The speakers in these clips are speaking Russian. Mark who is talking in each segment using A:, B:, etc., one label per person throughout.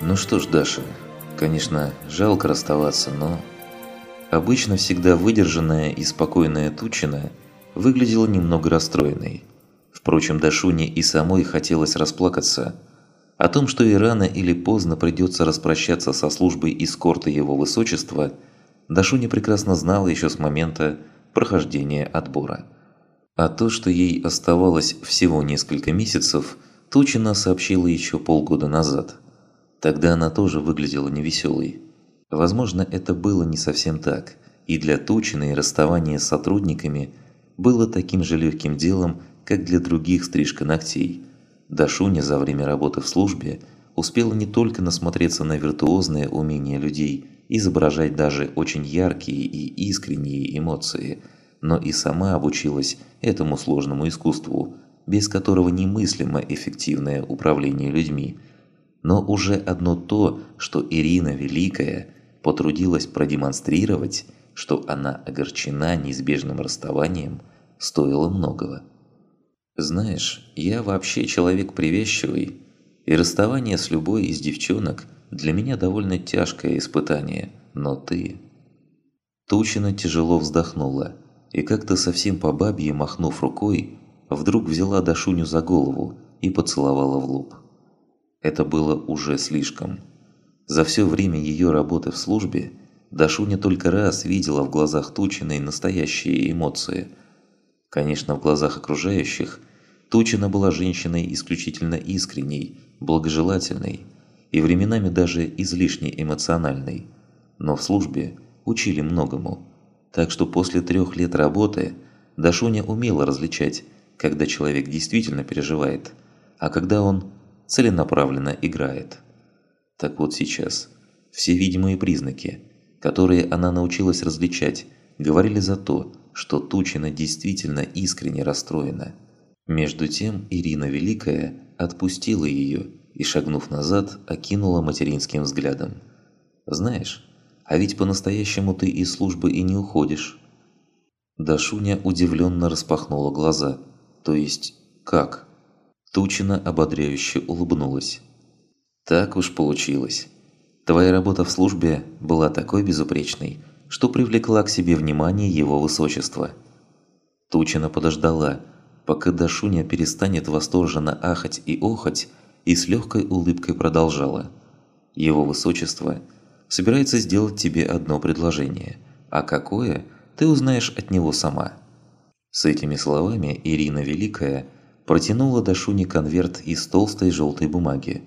A: Ну что ж, Даша, конечно, жалко расставаться, но... Обычно всегда выдержанная и спокойная Тучина выглядела немного расстроенной. Впрочем, Дашуне и самой хотелось расплакаться о том, что и рано или поздно придется распрощаться со службой эскорта его высочества, Дашуня прекрасно знала еще с момента прохождения отбора. А то, что ей оставалось всего несколько месяцев, Тучина сообщила еще полгода назад. Тогда она тоже выглядела невеселой. Возможно, это было не совсем так, и для Тучиной расставание с сотрудниками было таким же легким делом, как для других стрижка ногтей. Дашуня за время работы в службе успела не только насмотреться на виртуозное умение людей изображать даже очень яркие и искренние эмоции, но и сама обучилась этому сложному искусству, без которого немыслимо эффективное управление людьми. Но уже одно то, что Ирина Великая потрудилась продемонстрировать, что она огорчена неизбежным расставанием, стоило многого. Знаешь, я вообще человек привязчивый, и расставание с любой из девчонок для меня довольно тяжкое испытание, но ты... Тучина тяжело вздохнула и как-то совсем по бабье махнув рукой, вдруг взяла Дашуню за голову и поцеловала в лоб. Это было уже слишком. За все время ее работы в службе Дашуня только раз видела в глазах Тучиной настоящие эмоции. Конечно, в глазах окружающих Тучина была женщиной исключительно искренней, благожелательной и временами даже излишне эмоциональной. Но в службе учили многому. Так что после трех лет работы Дашуня умела различать, когда человек действительно переживает, а когда он целенаправленно играет. Так вот сейчас, все видимые признаки, которые она научилась различать, говорили за то, что Тучина действительно искренне расстроена – между тем Ирина Великая отпустила ее и, шагнув назад, окинула материнским взглядом. «Знаешь, а ведь по-настоящему ты из службы и не уходишь». Дашуня удивленно распахнула глаза. «То есть, как?» Тучина ободряюще улыбнулась. «Так уж получилось. Твоя работа в службе была такой безупречной, что привлекла к себе внимание его высочества». Тучина подождала, пока Дашуня перестанет восторженно ахать и охать, и с легкой улыбкой продолжала. «Его высочество собирается сделать тебе одно предложение, а какое, ты узнаешь от него сама». С этими словами Ирина Великая протянула Дашуне конверт из толстой желтой бумаги.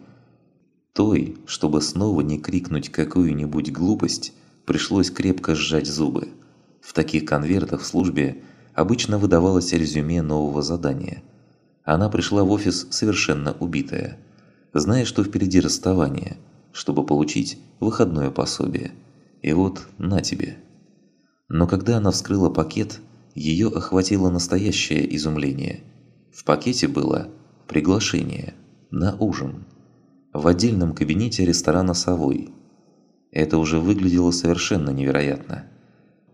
A: Той, чтобы снова не крикнуть какую-нибудь глупость, пришлось крепко сжать зубы. В таких конвертах в службе обычно выдавалось резюме нового задания. Она пришла в офис совершенно убитая, зная, что впереди расставание, чтобы получить выходное пособие. И вот на тебе. Но когда она вскрыла пакет, ее охватило настоящее изумление. В пакете было приглашение на ужин в отдельном кабинете ресторана «Совой». Это уже выглядело совершенно невероятно.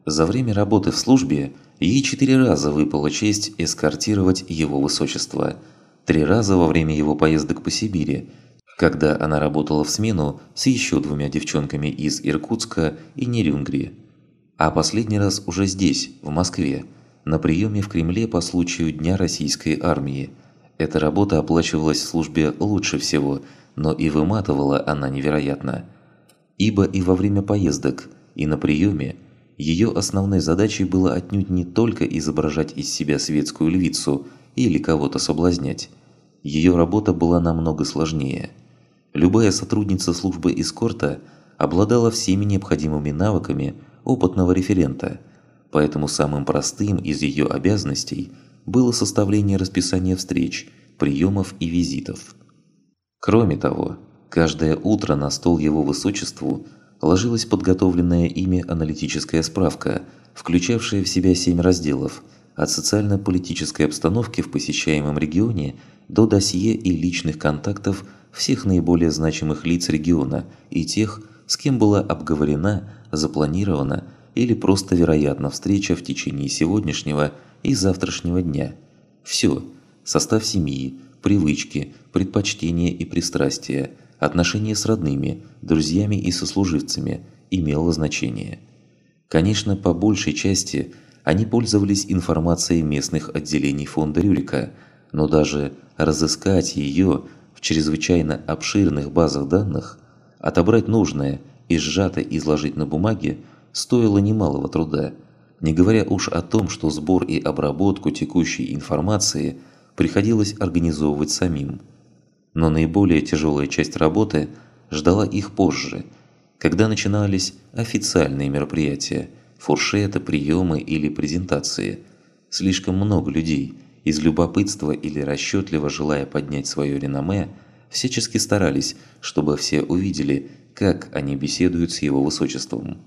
A: За время работы в службе Ей четыре раза выпала честь эскортировать его высочество. Три раза во время его поездок по Сибири, когда она работала в смену с еще двумя девчонками из Иркутска и Нерюнгри. А последний раз уже здесь, в Москве, на приеме в Кремле по случаю Дня Российской Армии. Эта работа оплачивалась в службе лучше всего, но и выматывала она невероятно. Ибо и во время поездок, и на приеме – ее основной задачей было отнюдь не только изображать из себя светскую львицу или кого-то соблазнять. Ее работа была намного сложнее. Любая сотрудница службы эскорта обладала всеми необходимыми навыками опытного референта, поэтому самым простым из ее обязанностей было составление расписания встреч, приемов и визитов. Кроме того, каждое утро на стол его высочеству – ложилась подготовленная ими аналитическая справка, включавшая в себя семь разделов, от социально-политической обстановки в посещаемом регионе до досье и личных контактов всех наиболее значимых лиц региона и тех, с кем была обговорена, запланирована или просто вероятна встреча в течение сегодняшнего и завтрашнего дня. Все – состав семьи, привычки, предпочтения и пристрастия, отношения с родными, друзьями и сослуживцами имело значение. Конечно, по большей части они пользовались информацией местных отделений фонда Рюрика, но даже разыскать ее в чрезвычайно обширных базах данных, отобрать нужное и сжато изложить на бумаге стоило немалого труда, не говоря уж о том, что сбор и обработку текущей информации приходилось организовывать самим. Но наиболее тяжелая часть работы ждала их позже, когда начинались официальные мероприятия, фуршеты, приемы или презентации. Слишком много людей, из любопытства или расчетливо желая поднять свое реноме, всячески старались, чтобы все увидели, как они беседуют с его высочеством.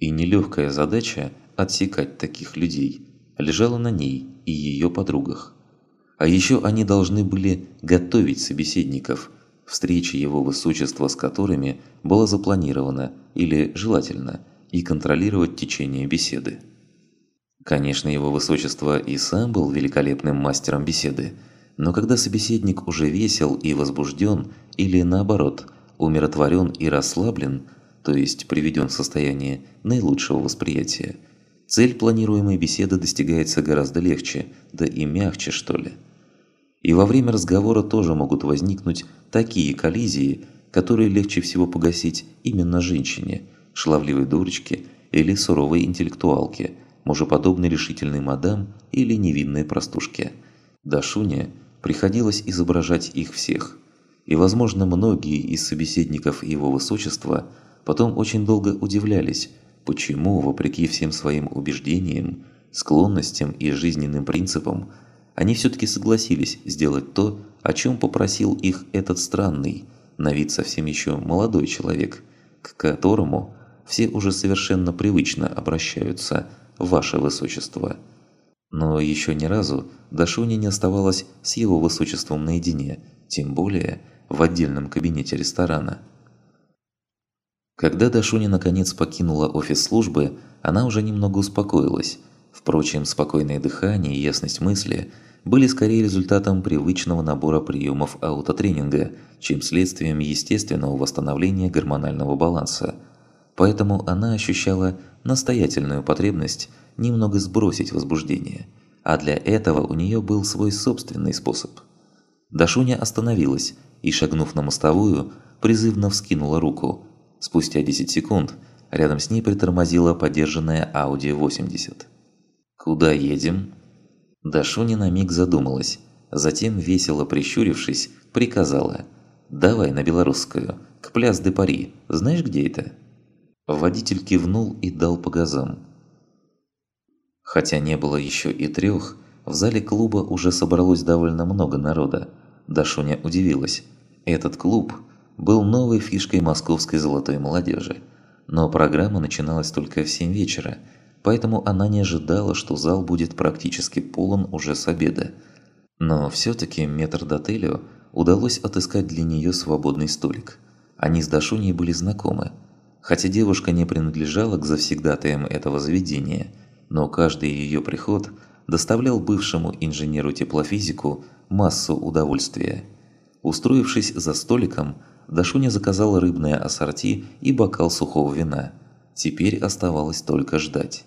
A: И нелегкая задача отсекать таких людей лежала на ней и ее подругах. А еще они должны были готовить собеседников, встречи его высочества с которыми была запланирована или желательно, и контролировать течение беседы. Конечно, его высочество и сам был великолепным мастером беседы, но когда собеседник уже весел и возбужден, или наоборот, умиротворен и расслаблен, то есть приведен в состояние наилучшего восприятия, цель планируемой беседы достигается гораздо легче, да и мягче что ли. И во время разговора тоже могут возникнуть такие коллизии, которые легче всего погасить именно женщине, шлавливой дурочке или суровой интеллектуалке, мужеподобной решительной мадам или невинной простушке. Дашуне приходилось изображать их всех. И, возможно, многие из собеседников его высочества потом очень долго удивлялись, почему, вопреки всем своим убеждениям, склонностям и жизненным принципам, они все-таки согласились сделать то, о чем попросил их этот странный, на вид совсем еще молодой человек, к которому все уже совершенно привычно обращаются «Ваше Высочество». Но еще ни разу Дашуни не оставалась с его высочеством наедине, тем более в отдельном кабинете ресторана. Когда Дашуни наконец покинула офис службы, она уже немного успокоилась. Впрочем, спокойное дыхание и ясность мысли были скорее результатом привычного набора приемов аутотренинга, чем следствием естественного восстановления гормонального баланса. Поэтому она ощущала настоятельную потребность немного сбросить возбуждение, а для этого у нее был свой собственный способ. Дашуня остановилась и, шагнув на мостовую, призывно вскинула руку. Спустя 10 секунд рядом с ней притормозила подержанная Audi 80. «Куда едем?» Дашуня на миг задумалась, затем, весело прищурившись, приказала «Давай на белорусскую, к пляс де Пари, знаешь, где это?» Водитель кивнул и дал по газам. Хотя не было еще и трех, в зале клуба уже собралось довольно много народа. Дашуня удивилась. Этот клуб был новой фишкой московской золотой молодежи. Но программа начиналась только в 7 вечера, поэтому она не ожидала, что зал будет практически полон уже с обеда. Но все-таки метрдотелю удалось отыскать для нее свободный столик. Они с Дашуней были знакомы. Хотя девушка не принадлежала к завсегдатаям этого заведения – но каждый ее приход доставлял бывшему инженеру-теплофизику массу удовольствия. Устроившись за столиком, Дашуня заказала рыбное ассорти и бокал сухого вина. Теперь оставалось только ждать.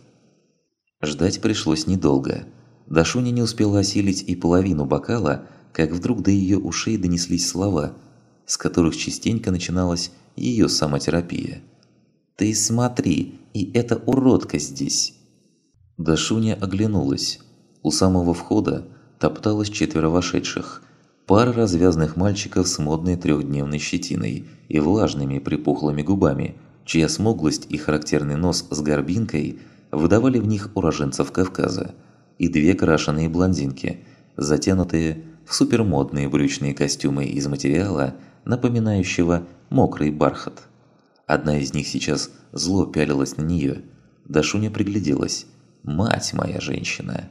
A: Ждать пришлось недолго. Дашуня не успела осилить и половину бокала, как вдруг до ее ушей донеслись слова, с которых частенько начиналась ее самотерапия. «Ты смотри, и эта уродка здесь!» Дашуня оглянулась. У самого входа топталось четверо вошедших. Пара развязных мальчиков с модной трехдневной щетиной и влажными припухлыми губами, чья смуглость и характерный нос с горбинкой выдавали в них уроженцев Кавказа, и две крашеные блондинки, затянутые в супермодные брючные костюмы из материала, напоминающего мокрый бархат. Одна из них сейчас зло пялилась на нее. Дашуня пригляделась. Мать моя женщина!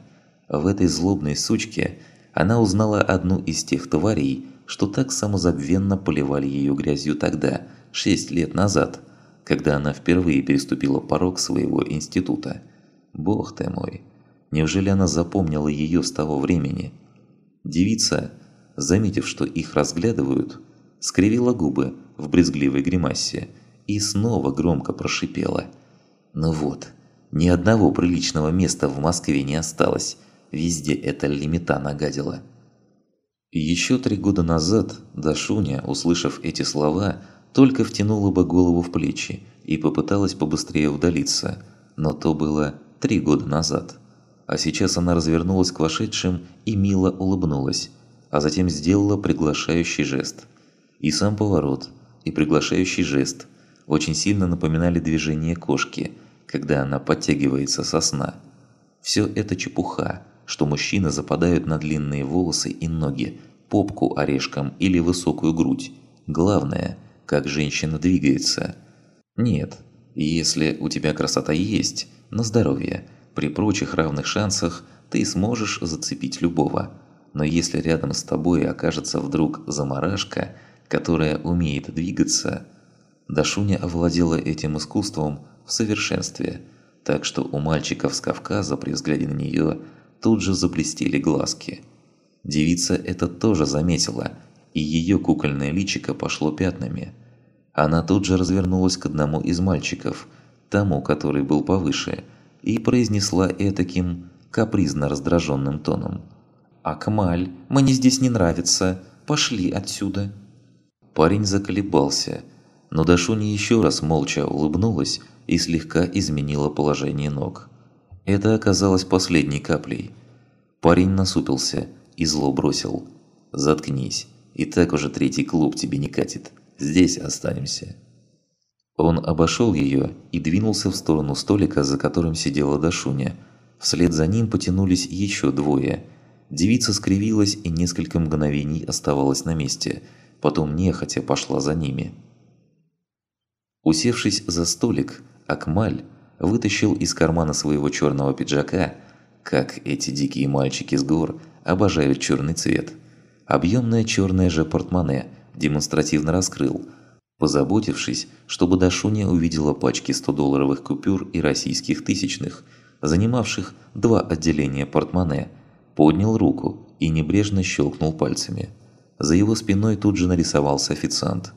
A: В этой злобной сучке она узнала одну из тех тварей, что так самозабвенно поливали ее грязью тогда, шесть лет назад, когда она впервые переступила порог своего института. Бог ты мой! Неужели она запомнила ее с того времени? Девица, заметив, что их разглядывают, скривила губы в брезгливой гримасе и снова громко прошипела. «Ну вот, ни одного приличного места в Москве не осталось, везде эта лимита нагадила». Еще три года назад Дашуня, услышав эти слова, только втянула бы голову в плечи и попыталась побыстрее удалиться, но то было три года назад. А сейчас она развернулась к вошедшим и мило улыбнулась, а затем сделала приглашающий жест. И сам поворот, и приглашающий жест очень сильно напоминали движение кошки, когда она подтягивается со сна. Все это чепуха, что мужчины западают на длинные волосы и ноги, попку орешком или высокую грудь. Главное, как женщина двигается. Нет, если у тебя красота есть, на здоровье, при прочих равных шансах ты сможешь зацепить любого. Но если рядом с тобой окажется вдруг заморашка, которая умеет двигаться, Дашуня овладела этим искусством в совершенстве, так что у мальчиков с Кавказа при взгляде на нее тут же заблестели глазки. Девица это тоже заметила, и ее кукольное личико пошло пятнами. Она тут же развернулась к одному из мальчиков, тому, который был повыше, и произнесла этаким капризно раздраженным тоном. «Акмаль, мне здесь не нравится, пошли отсюда!» Парень заколебался, но Дашуни еще раз молча улыбнулась и слегка изменила положение ног. Это оказалось последней каплей. Парень насупился и зло бросил. «Заткнись, и так уже третий клуб тебе не катит. Здесь останемся». Он обошел ее и двинулся в сторону столика, за которым сидела Дашуня. Вслед за ним потянулись еще двое. Девица скривилась и несколько мгновений оставалась на месте, потом нехотя пошла за ними. Усевшись за столик, Акмаль вытащил из кармана своего черного пиджака, как эти дикие мальчики с гор обожают черный цвет, объемное черное же портмоне демонстративно раскрыл – позаботившись, чтобы Дашуня увидела пачки 100-долларовых купюр и российских тысячных, занимавших два отделения портмоне, поднял руку и небрежно щелкнул пальцами. За его спиной тут же нарисовался официант.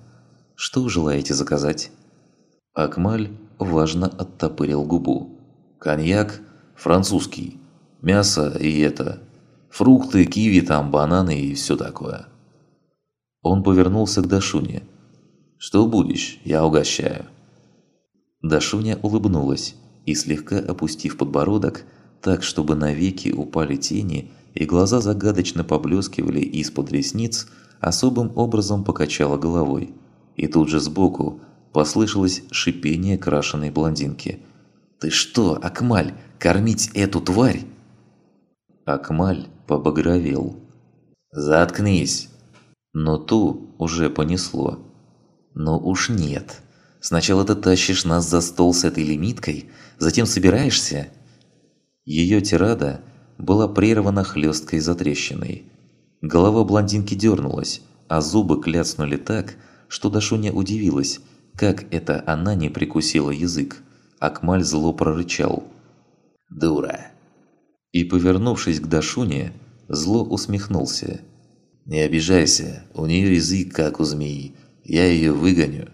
A: «Что желаете заказать?» Акмаль важно оттопырил губу. «Коньяк французский, мясо и это, фрукты, киви там, бананы и все такое». Он повернулся к Дашуне – что будешь, я угощаю». Дашуня улыбнулась и, слегка опустив подбородок, так, чтобы на веки упали тени и глаза загадочно поблескивали из-под ресниц, особым образом покачала головой. И тут же сбоку послышалось шипение крашеной блондинки. «Ты что, Акмаль, кормить эту тварь?» Акмаль побагровел. «Заткнись!» Но ту уже понесло. Но уж нет. Сначала ты тащишь нас за стол с этой лимиткой, затем собираешься... Ее тирада была прервана хлесткой затрещиной. Голова блондинки дернулась, а зубы кляцнули так, что Дашуня удивилась, как это она не прикусила язык. Акмаль зло прорычал. «Дура!» И, повернувшись к Дашуне, зло усмехнулся. «Не обижайся, у нее язык как у змеи, я ее выгоню».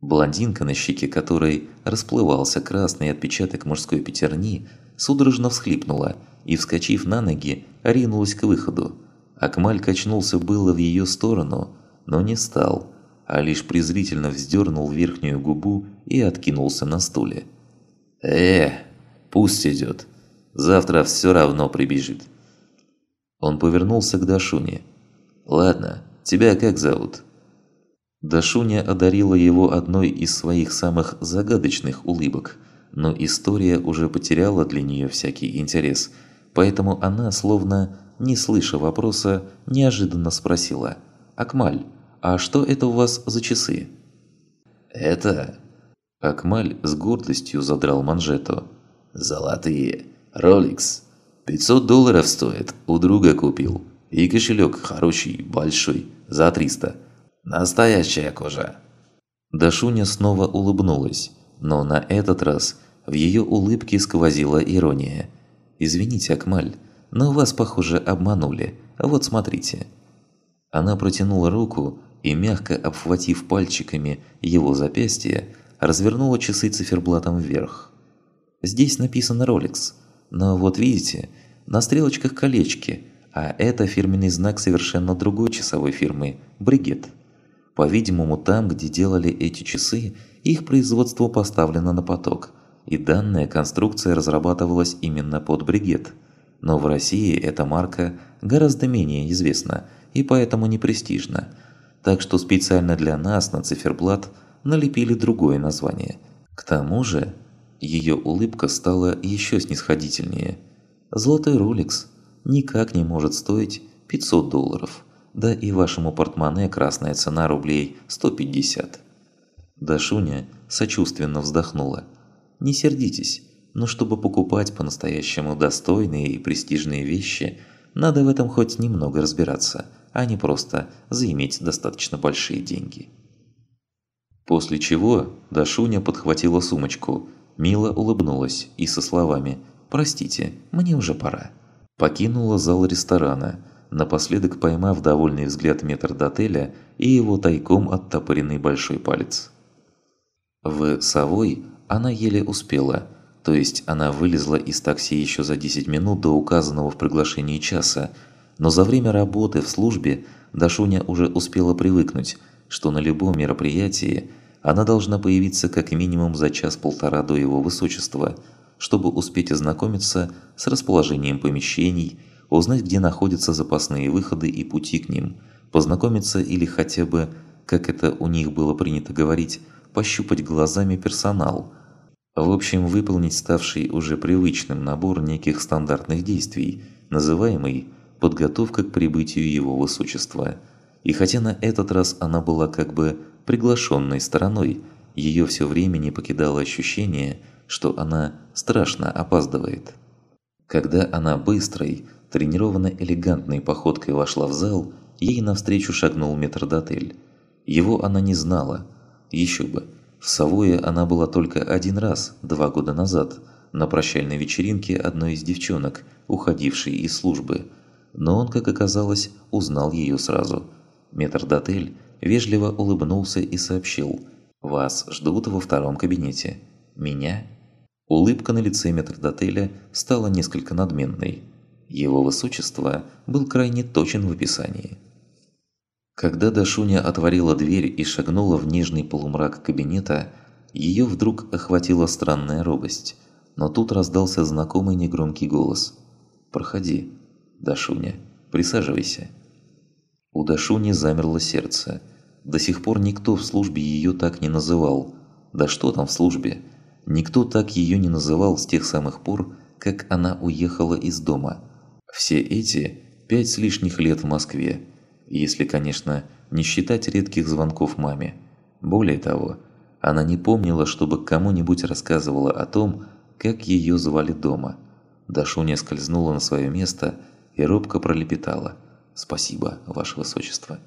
A: Блондинка, на щеке которой расплывался красный отпечаток мужской пятерни, судорожно всхлипнула и, вскочив на ноги, ринулась к выходу. Акмаль качнулся было в ее сторону, но не стал, а лишь презрительно вздернул верхнюю губу и откинулся на стуле. «Э, пусть идет. Завтра все равно прибежит». Он повернулся к Дашуне. «Ладно, тебя как зовут?» Дашуня одарила его одной из своих самых загадочных улыбок, но история уже потеряла для нее всякий интерес, поэтому она, словно не слыша вопроса, неожиданно спросила «Акмаль, а что это у вас за часы?» «Это...» Акмаль с гордостью задрал манжету. «Золотые. Роликс. 500 долларов стоит. У друга купил. И кошелек хороший, большой. За 300. Настоящая кожа!» Дашуня снова улыбнулась, но на этот раз в ее улыбке сквозила ирония. «Извините, Акмаль, но вас, похоже, обманули. Вот смотрите». Она протянула руку, и, мягко обхватив пальчиками его запястье, развернула часы циферблатом вверх. Здесь написано Rolex, но вот видите, на стрелочках колечки, а это фирменный знак совершенно другой часовой фирмы – Бригет. По-видимому, там, где делали эти часы, их производство поставлено на поток, и данная конструкция разрабатывалась именно под Бригет. Но в России эта марка гораздо менее известна и поэтому не престижна, так что специально для нас на циферблат налепили другое название. К тому же, ее улыбка стала еще снисходительнее. Золотой роликс никак не может стоить 500 долларов, да и вашему портмоне красная цена рублей 150. Дашуня сочувственно вздохнула. «Не сердитесь, но чтобы покупать по-настоящему достойные и престижные вещи, надо в этом хоть немного разбираться, а не просто заиметь достаточно большие деньги». После чего Дашуня подхватила сумочку, мило улыбнулась и со словами «Простите, мне уже пора». Покинула зал ресторана, напоследок поймав довольный взгляд метрдотеля и его тайком оттопыренный большой палец. В Совой она еле успела, то есть она вылезла из такси еще за 10 минут до указанного в приглашении часа, но за время работы в службе Дашуня уже успела привыкнуть, что на любом мероприятии она должна появиться как минимум за час-полтора до его высочества, чтобы успеть ознакомиться с расположением помещений, узнать, где находятся запасные выходы и пути к ним, познакомиться или хотя бы, как это у них было принято говорить, пощупать глазами персонал. В общем, выполнить ставший уже привычным набор неких стандартных действий, называемый «подготовка к прибытию его высочества». И хотя на этот раз она была как бы приглашенной стороной, ее все время не покидало ощущение, что она страшно опаздывает. Когда она быстрой, тренированно элегантной походкой вошла в зал, ей навстречу шагнул метрдотель. Его она не знала – еще бы, в Савое она была только один раз, два года назад, на прощальной вечеринке одной из девчонок, уходившей из службы. Но он, как оказалось, узнал ее сразу. Метрдотель вежливо улыбнулся и сообщил «Вас ждут во втором кабинете. Меня?» Улыбка на лице метрдотеля стала несколько надменной. Его высочество был крайне точен в описании. Когда Дашуня отворила дверь и шагнула в нежный полумрак кабинета, ее вдруг охватила странная робость. Но тут раздался знакомый негромкий голос. «Проходи, Дашуня, присаживайся». У Дашуни замерло сердце. До сих пор никто в службе ее так не называл. Да что там в службе? Никто так ее не называл с тех самых пор, как она уехала из дома. Все эти пять с лишних лет в Москве – если, конечно, не считать редких звонков маме. Более того, она не помнила, чтобы кому-нибудь рассказывала о том, как ее звали дома. Дашуня скользнула на свое место и робко пролепетала «Спасибо, Ваше Высочество».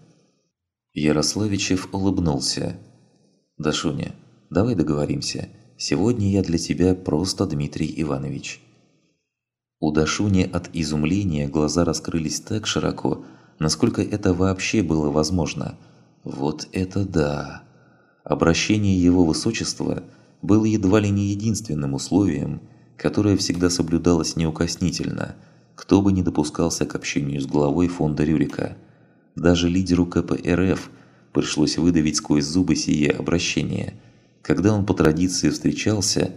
A: Ярославичев улыбнулся. «Дашуня, давай договоримся. Сегодня я для тебя просто Дмитрий Иванович». У Дашуни от изумления глаза раскрылись так широко, насколько это вообще было возможно. Вот это да! Обращение его высочества было едва ли не единственным условием, которое всегда соблюдалось неукоснительно, кто бы не допускался к общению с главой фонда Рюрика. Даже лидеру КПРФ пришлось выдавить сквозь зубы сие обращение, когда он по традиции встречался,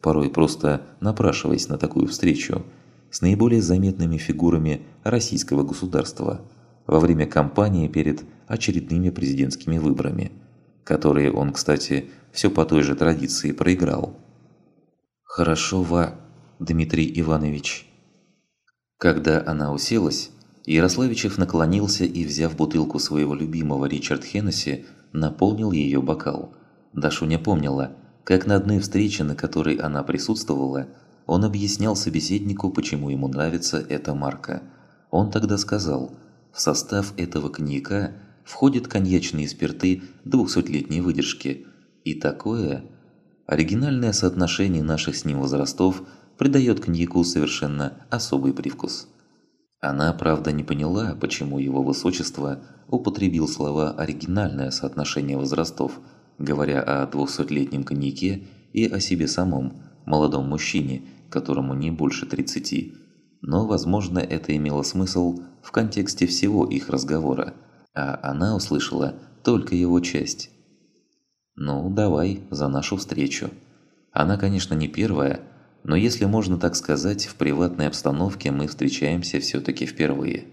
A: порой просто напрашиваясь на такую встречу, с наиболее заметными фигурами российского государства – во время кампании перед очередными президентскими выборами, которые он, кстати, все по той же традиции проиграл. «Хорошо, Ва, Дмитрий Иванович». Когда она уселась, Ярославичев наклонился и, взяв бутылку своего любимого Ричард Хеннесси, наполнил ее бокал. Дашуня помнила, как на одной встрече, на которой она присутствовала, он объяснял собеседнику, почему ему нравится эта марка. Он тогда сказал – в состав этого коньяка входят коньячные спирты 200-летней выдержки. И такое оригинальное соотношение наших с ним возрастов придает коньяку совершенно особый привкус. Она, правда, не поняла, почему его высочество употребил слова «оригинальное соотношение возрастов», говоря о двухсотлетнем коньяке и о себе самом, молодом мужчине, которому не больше 30. Но, возможно, это имело смысл в контексте всего их разговора, а она услышала только его часть. «Ну, давай, за нашу встречу». Она, конечно, не первая, но если можно так сказать, в приватной обстановке мы встречаемся все-таки впервые.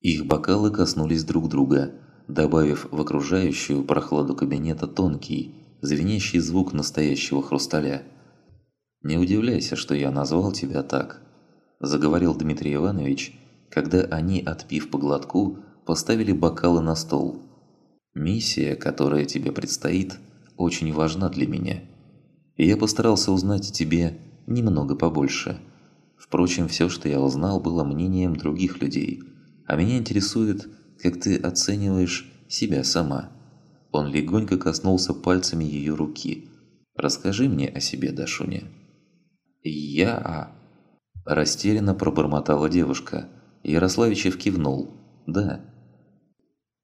A: Их бокалы коснулись друг друга, добавив в окружающую прохладу кабинета тонкий, звенящий звук настоящего хрусталя. «Не удивляйся, что я назвал тебя так», – заговорил Дмитрий Иванович, когда они, отпив по глотку, поставили бокалы на стол. «Миссия, которая тебе предстоит, очень важна для меня» и я постарался узнать о тебе немного побольше. Впрочем, все, что я узнал, было мнением других людей, а меня интересует, как ты оцениваешь себя сама. Он легонько коснулся пальцами ее руки. «Расскажи мне о себе, Дашуня». «Я...» Растерянно пробормотала девушка. Ярославичев кивнул. «Да».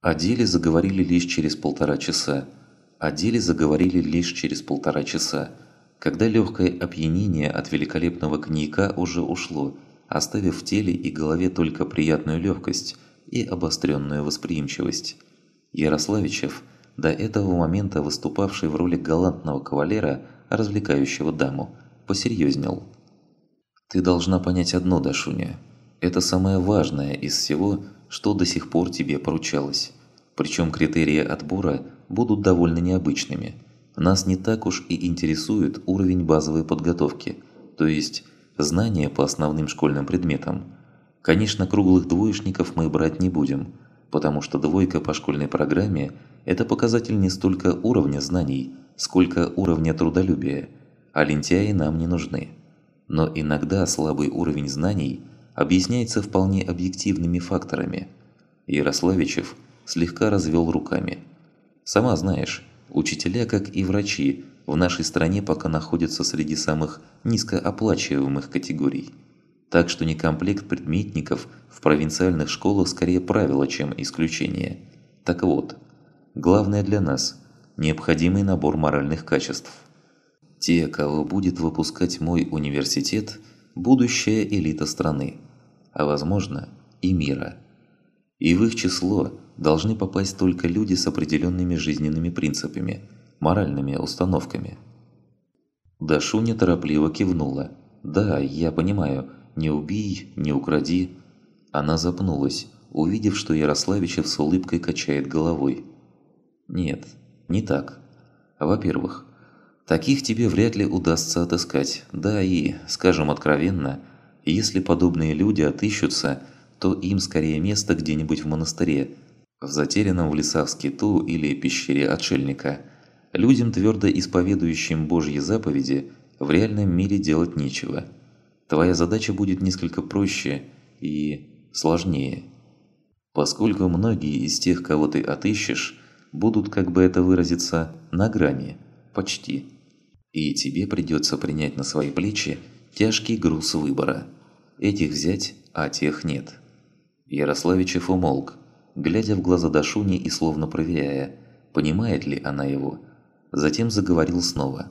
A: О деле заговорили лишь через полтора часа. О деле заговорили лишь через полтора часа когда легкое опьянение от великолепного коньяка уже ушло, оставив в теле и голове только приятную легкость и обостренную восприимчивость. Ярославичев, до этого момента выступавший в роли галантного кавалера, развлекающего даму, посерьезнел. «Ты должна понять одно, Дашуня. Это самое важное из всего, что до сих пор тебе поручалось. Причем критерии отбора будут довольно необычными – нас не так уж и интересует уровень базовой подготовки, то есть знания по основным школьным предметам. Конечно, круглых двоечников мы брать не будем, потому что двойка по школьной программе – это показатель не столько уровня знаний, сколько уровня трудолюбия, а лентяи нам не нужны. Но иногда слабый уровень знаний объясняется вполне объективными факторами. Ярославичев слегка развел руками. «Сама знаешь, Учителя, как и врачи, в нашей стране пока находятся среди самых низкооплачиваемых категорий. Так что некомплект предметников в провинциальных школах скорее правило, чем исключение. Так вот, главное для нас – необходимый набор моральных качеств. Те, кого будет выпускать мой университет – будущая элита страны, а возможно и мира. И в их число – должны попасть только люди с определенными жизненными принципами, моральными установками. Дашу неторопливо кивнула. «Да, я понимаю, не убей, не укради». Она запнулась, увидев, что Ярославичев с улыбкой качает головой. «Нет, не так. Во-первых, таких тебе вряд ли удастся отыскать. Да и, скажем откровенно, если подобные люди отыщутся, то им скорее место где-нибудь в монастыре, в затерянном в лесах скиту или пещере отшельника. Людям, твердо исповедующим Божьи заповеди, в реальном мире делать нечего. Твоя задача будет несколько проще и сложнее. Поскольку многие из тех, кого ты отыщешь, будут, как бы это выразиться, на грани, почти. И тебе придется принять на свои плечи тяжкий груз выбора. Этих взять, а тех нет. Ярославичев умолк, глядя в глаза Дашуни и словно проверяя, понимает ли она его. Затем заговорил снова.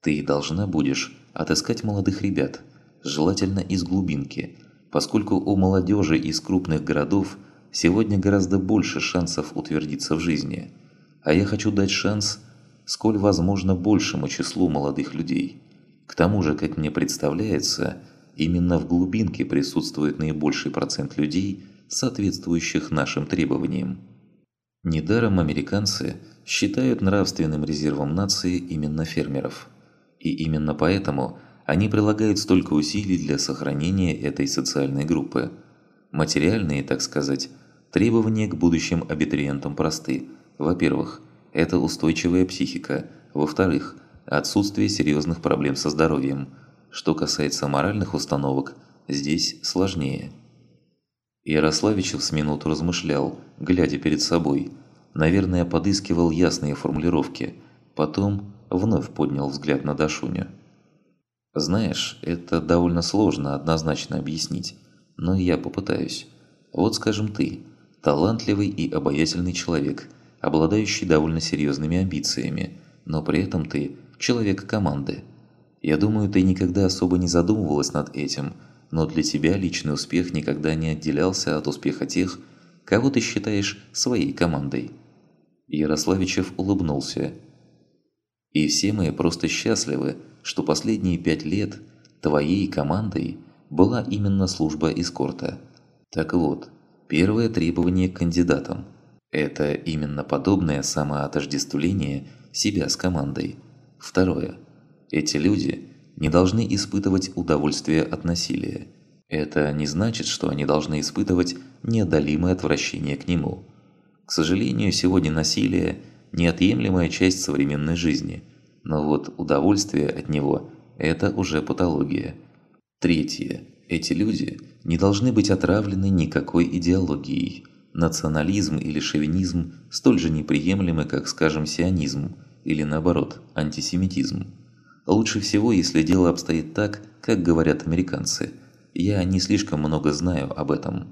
A: «Ты должна будешь отыскать молодых ребят, желательно из глубинки, поскольку у молодежи из крупных городов сегодня гораздо больше шансов утвердиться в жизни. А я хочу дать шанс, сколь возможно большему числу молодых людей. К тому же, как мне представляется, именно в глубинке присутствует наибольший процент людей – соответствующих нашим требованиям. Недаром американцы считают нравственным резервом нации именно фермеров. И именно поэтому они прилагают столько усилий для сохранения этой социальной группы. Материальные, так сказать, требования к будущим абитуриентам просты. Во-первых, это устойчивая психика. Во-вторых, отсутствие серьезных проблем со здоровьем. Что касается моральных установок, здесь сложнее. Ярославичев с минуту размышлял, глядя перед собой. Наверное, подыскивал ясные формулировки. Потом вновь поднял взгляд на Дашуню. «Знаешь, это довольно сложно однозначно объяснить. но я попытаюсь. Вот скажем ты, талантливый и обаятельный человек, обладающий довольно серьезными амбициями, но при этом ты человек команды. Я думаю, ты никогда особо не задумывалась над этим, но для тебя личный успех никогда не отделялся от успеха тех, кого ты считаешь своей командой. Ярославичев улыбнулся. И все мы просто счастливы, что последние пять лет твоей командой была именно служба эскорта. Так вот, первое требование к кандидатам – это именно подобное самоотождествление себя с командой. Второе – эти люди не должны испытывать удовольствие от насилия. Это не значит, что они должны испытывать неодолимое отвращение к нему. К сожалению, сегодня насилие – неотъемлемая часть современной жизни, но вот удовольствие от него – это уже патология. Третье. Эти люди не должны быть отравлены никакой идеологией. Национализм или шовинизм столь же неприемлемы, как, скажем, сионизм, или наоборот, антисемитизм. Лучше всего, если дело обстоит так, как говорят американцы – я не слишком много знаю об этом.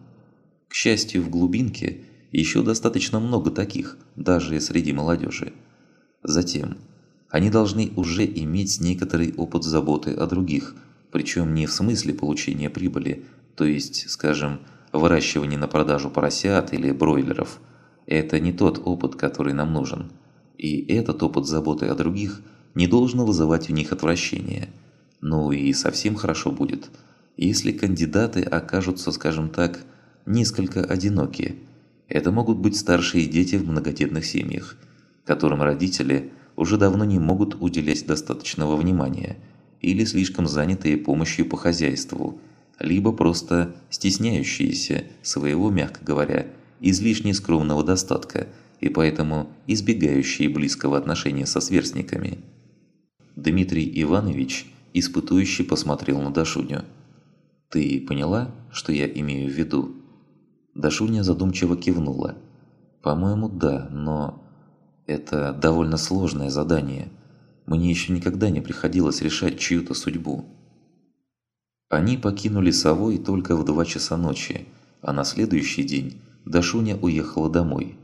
A: К счастью, в глубинке еще достаточно много таких, даже среди молодежи. Затем, они должны уже иметь некоторый опыт заботы о других, причем не в смысле получения прибыли, то есть, скажем, выращивания на продажу поросят или бройлеров. Это не тот опыт, который нам нужен. И этот опыт заботы о других не должен вызывать в них отвращение. Ну и совсем хорошо будет – если кандидаты окажутся, скажем так, несколько одиноки. Это могут быть старшие дети в многодетных семьях, которым родители уже давно не могут уделять достаточного внимания или слишком занятые помощью по хозяйству, либо просто стесняющиеся своего, мягко говоря, излишне скромного достатка и поэтому избегающие близкого отношения со сверстниками. Дмитрий Иванович испытующе посмотрел на Дашуню. «Ты поняла, что я имею в виду?» Дашуня задумчиво кивнула. «По-моему, да, но это довольно сложное задание. Мне еще никогда не приходилось решать чью-то судьбу». Они покинули Совой только в два часа ночи, а на следующий день Дашуня уехала домой.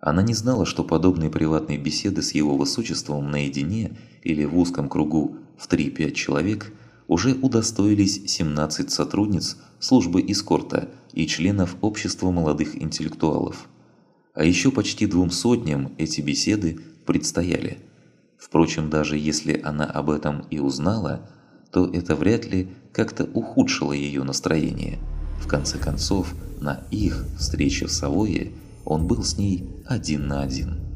A: Она не знала, что подобные приватные беседы с его высочеством наедине или в узком кругу в 3-5 человек – уже удостоились 17 сотрудниц службы эскорта и членов общества молодых интеллектуалов. А еще почти двум сотням эти беседы предстояли. Впрочем, даже если она об этом и узнала, то это вряд ли как-то ухудшило ее настроение. В конце концов, на их встрече в Савое он был с ней один на один.